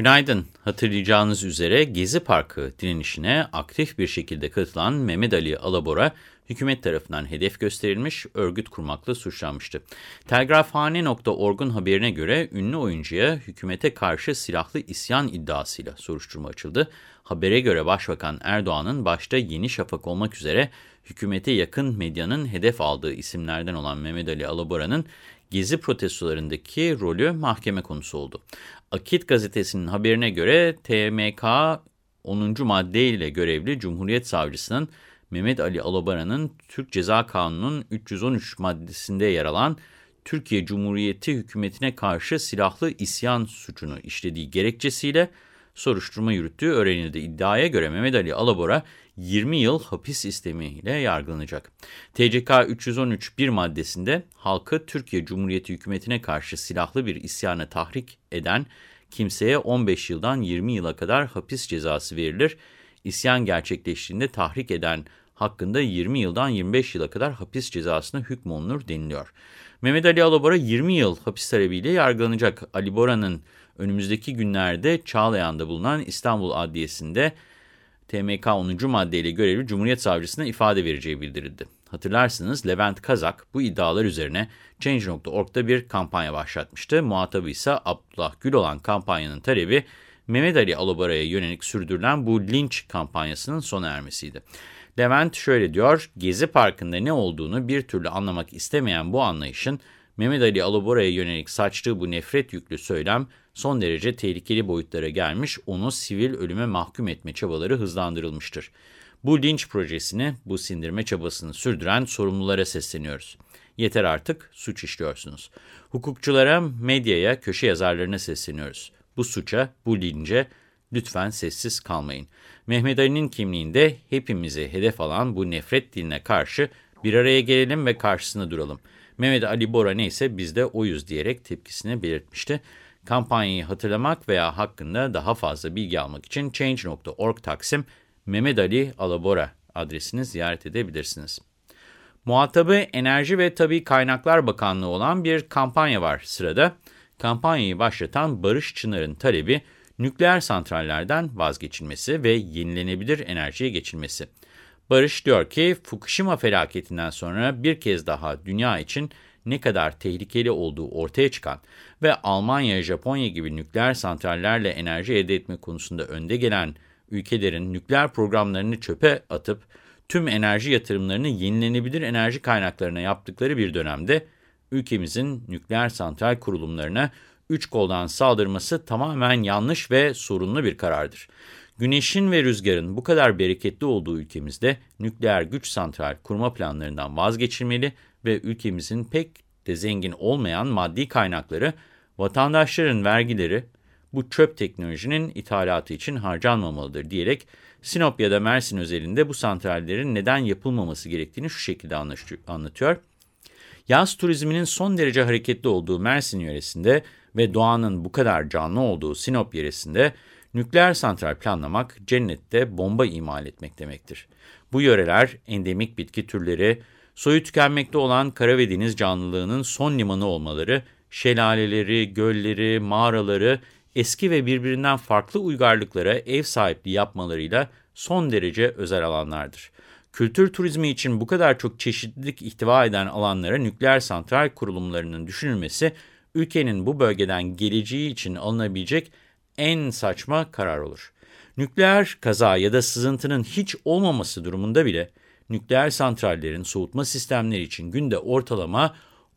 Günaydın. Hatırlayacağınız üzere Gezi Parkı direnişine aktif bir şekilde katılan Mehmet Ali Alabora, hükümet tarafından hedef gösterilmiş, örgüt kurmakla suçlanmıştı. Telgrafhane.org'un haberine göre ünlü oyuncuya hükümete karşı silahlı isyan iddiasıyla soruşturma açıldı. Habere göre Başbakan Erdoğan'ın başta Yeni Şafak olmak üzere hükümete yakın medyanın hedef aldığı isimlerden olan Mehmet Ali Alabora'nın Gezi protestolarındaki rolü mahkeme konusu oldu. Akit gazetesinin haberine göre TMK 10. maddeyle görevli Cumhuriyet Savcısının Mehmet Ali Alabara'nın Türk Ceza Kanunu'nun 313 maddesinde yer alan Türkiye Cumhuriyeti hükümetine karşı silahlı isyan suçunu işlediği gerekçesiyle soruşturma yürüttüğü öğrenildi. İddiaya göre Mehmet Ali Alabora 20 yıl hapis istemiyle yargılanacak. TCK 313 bir maddesinde halkı Türkiye Cumhuriyeti hükümetine karşı silahlı bir isyana tahrik eden kimseye 15 yıldan 20 yıla kadar hapis cezası verilir. İsyan gerçekleştiğinde tahrik eden hakkında 20 yıldan 25 yıla kadar hapis cezasına hükmolunur deniliyor. Mehmet Ali Alabora 20 yıl hapis talebiyle yargılanacak. Ali Bora'nın önümüzdeki günlerde Çağlayan'da bulunan İstanbul Adliyesi'nde TMK 10. maddeyle görevli Cumhuriyet Savcısına ifade vereceği bildirildi. Hatırlarsınız Levent Kazak bu iddialar üzerine Change.org'da bir kampanya başlatmıştı. Muhatabı ise Abdullah Gül olan kampanyanın talebi Mehmet Ali Alabara'ya yönelik sürdürülen bu linç kampanyasının sona ermesiydi. Levent şöyle diyor, Gezi Parkı'nda ne olduğunu bir türlü anlamak istemeyen bu anlayışın Mehmet Ali Alabora'ya yönelik saçtığı bu nefret yüklü söylem son derece tehlikeli boyutlara gelmiş, onu sivil ölüme mahkum etme çabaları hızlandırılmıştır. Bu linç projesini, bu sindirme çabasını sürdüren sorumlulara sesleniyoruz. Yeter artık, suç işliyorsunuz. Hukukçulara, medyaya, köşe yazarlarına sesleniyoruz. Bu suça, bu lince lütfen sessiz kalmayın. Mehmet Ali'nin kimliğinde hepimizi hedef alan bu nefret diline karşı bir araya gelelim ve karşısına duralım. Mehmet Ali Bora neyse biz de oyuz diyerek tepkisini belirtmişti. Kampanyayı hatırlamak veya hakkında daha fazla bilgi almak için Change.org Taksim Mehmet Ali Alabora adresini ziyaret edebilirsiniz. Muhatabı Enerji ve Tabi Kaynaklar Bakanlığı olan bir kampanya var sırada. Kampanyayı başlatan Barış Çınar'ın talebi nükleer santrallerden vazgeçilmesi ve yenilenebilir enerjiye geçilmesi. Barış diyor ki Fukushima felaketinden sonra bir kez daha dünya için ne kadar tehlikeli olduğu ortaya çıkan ve Almanya, Japonya gibi nükleer santrallerle enerji elde etme konusunda önde gelen ülkelerin nükleer programlarını çöpe atıp tüm enerji yatırımlarını yenilenebilir enerji kaynaklarına yaptıkları bir dönemde ülkemizin nükleer santral kurulumlarına üç koldan saldırması tamamen yanlış ve sorunlu bir karardır. Güneşin ve rüzgarın bu kadar bereketli olduğu ülkemizde nükleer güç santral kurma planlarından vazgeçilmeli ve ülkemizin pek de zengin olmayan maddi kaynakları, vatandaşların vergileri bu çöp teknolojinin ithalatı için harcanmamalıdır diyerek Sinop ya da Mersin özelinde bu santrallerin neden yapılmaması gerektiğini şu şekilde anlatıyor. Yaz turizminin son derece hareketli olduğu Mersin yöresinde ve doğanın bu kadar canlı olduğu Sinop yöresinde nükleer santral planlamak cennette bomba imal etmek demektir. Bu yöreler endemik bitki türleri, soyu tükenmekte olan kara canlılığının son limanı olmaları, şelaleleri, gölleri, mağaraları eski ve birbirinden farklı uygarlıklara ev sahipliği yapmalarıyla son derece özel alanlardır. Kültür turizmi için bu kadar çok çeşitlilik ihtiva eden alanlara nükleer santral kurulumlarının düşünülmesi, ülkenin bu bölgeden geleceği için alınabilecek en saçma karar olur. Nükleer kaza ya da sızıntının hiç olmaması durumunda bile nükleer santrallerin soğutma sistemleri için günde ortalama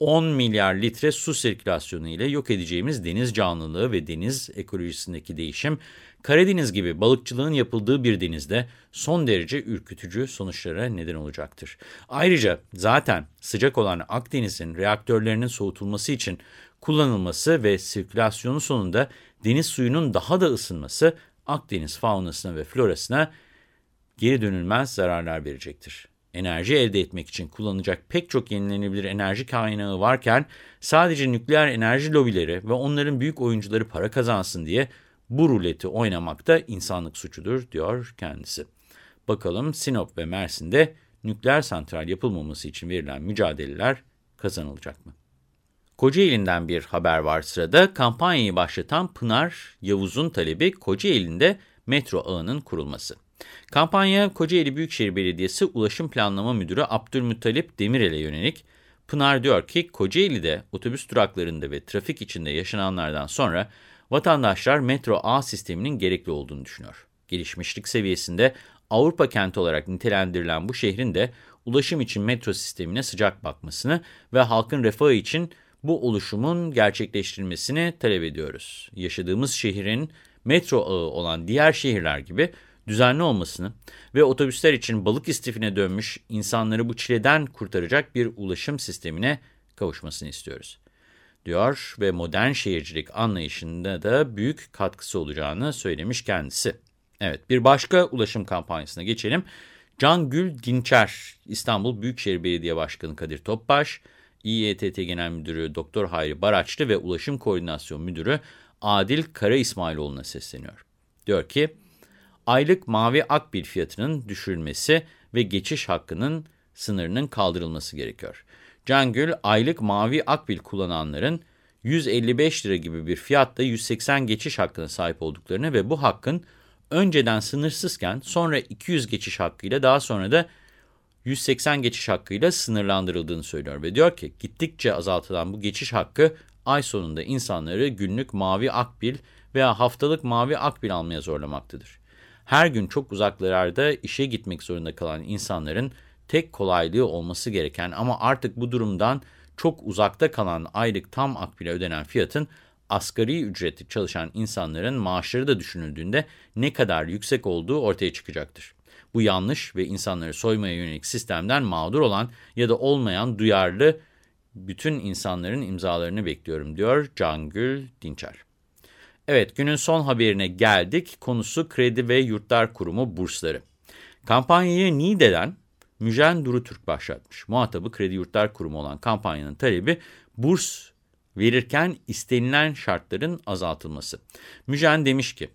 10 milyar litre su sirkülasyonu ile yok edeceğimiz deniz canlılığı ve deniz ekolojisindeki değişim, Karadeniz gibi balıkçılığın yapıldığı bir denizde son derece ürkütücü sonuçlara neden olacaktır. Ayrıca zaten sıcak olan Akdeniz'in reaktörlerinin soğutulması için kullanılması ve sirkülasyonu sonunda deniz suyunun daha da ısınması Akdeniz faunasına ve florasına geri dönülmez zararlar verecektir. Enerji elde etmek için kullanılacak pek çok yenilenebilir enerji kaynağı varken sadece nükleer enerji lobileri ve onların büyük oyuncuları para kazansın diye bu ruleti oynamak da insanlık suçudur diyor kendisi. Bakalım Sinop ve Mersin'de nükleer santral yapılmaması için verilen mücadeleler kazanılacak mı? Kocaeli'nden bir haber var sırada. Kampanyayı başlatan Pınar Yavuz'un talebi Kocaeli'nde metro ağının kurulması. Kampanya Kocaeli Büyükşehir Belediyesi Ulaşım Planlama Müdürü Abdülmuttalip Demirel'e yönelik. Pınar diyor ki Kocaeli'de otobüs duraklarında ve trafik içinde yaşananlardan sonra vatandaşlar metro ağ sisteminin gerekli olduğunu düşünüyor. Gelişmişlik seviyesinde Avrupa kenti olarak nitelendirilen bu şehrin de ulaşım için metro sistemine sıcak bakmasını ve halkın refahı için bu oluşumun gerçekleştirilmesini talep ediyoruz. Yaşadığımız şehrin metro ağı olan diğer şehirler gibi düzenli olmasını ve otobüsler için balık istifine dönmüş insanları bu çileden kurtaracak bir ulaşım sistemine kavuşmasını istiyoruz. Diyor ve modern şehircilik anlayışında da büyük katkısı olacağını söylemiş kendisi. Evet bir başka ulaşım kampanyasına geçelim. Can Gül Dinçer, İstanbul Büyükşehir Belediye Başkanı Kadir Topbaş, İETT Genel Müdürü Doktor Hayri Baraçlı ve Ulaşım Koordinasyon Müdürü Adil Kara İsmailoğlu'na sesleniyor. Diyor ki, aylık mavi akbil fiyatının düşürülmesi ve geçiş hakkının sınırının kaldırılması gerekiyor. Cangül, aylık mavi akbil kullananların 155 lira gibi bir fiyatta 180 geçiş hakkına sahip olduklarını ve bu hakkın önceden sınırsızken sonra 200 geçiş hakkıyla daha sonra da 180 geçiş hakkıyla sınırlandırıldığını söylüyor ve diyor ki gittikçe azaltılan bu geçiş hakkı ay sonunda insanları günlük mavi akbil veya haftalık mavi akbil almaya zorlamaktadır. Her gün çok uzaklarda işe gitmek zorunda kalan insanların tek kolaylığı olması gereken ama artık bu durumdan çok uzakta kalan aylık tam akbile ödenen fiyatın asgari ücretli çalışan insanların maaşları da düşünüldüğünde ne kadar yüksek olduğu ortaya çıkacaktır. Bu yanlış ve insanları soymaya yönelik sistemden mağdur olan ya da olmayan duyarlı bütün insanların imzalarını bekliyorum diyor Cangül Dinçer. Evet günün son haberine geldik. Konusu Kredi ve Yurtlar Kurumu bursları. Kampanyayı NİDE'den Müjen Duru Türk başlatmış. Muhatabı Kredi Yurtlar Kurumu olan kampanyanın talebi burs verirken istenilen şartların azaltılması. Müjen demiş ki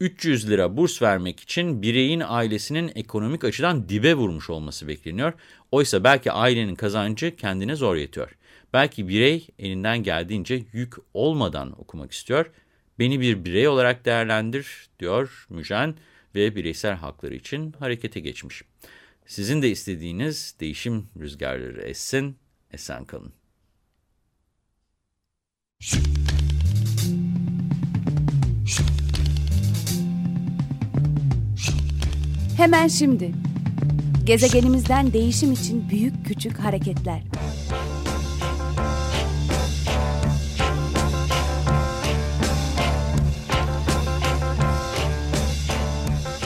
300 lira burs vermek için bireyin ailesinin ekonomik açıdan dibe vurmuş olması bekleniyor. Oysa belki ailenin kazancı kendine zor yetiyor. Belki birey elinden geldiğince yük olmadan okumak istiyor. Beni bir birey olarak değerlendir diyor Müjen ve bireysel hakları için harekete geçmiş. Sizin de istediğiniz değişim rüzgarları essin, esen kalın. Hemen şimdi. Gezegenimizden değişim için büyük küçük hareketler.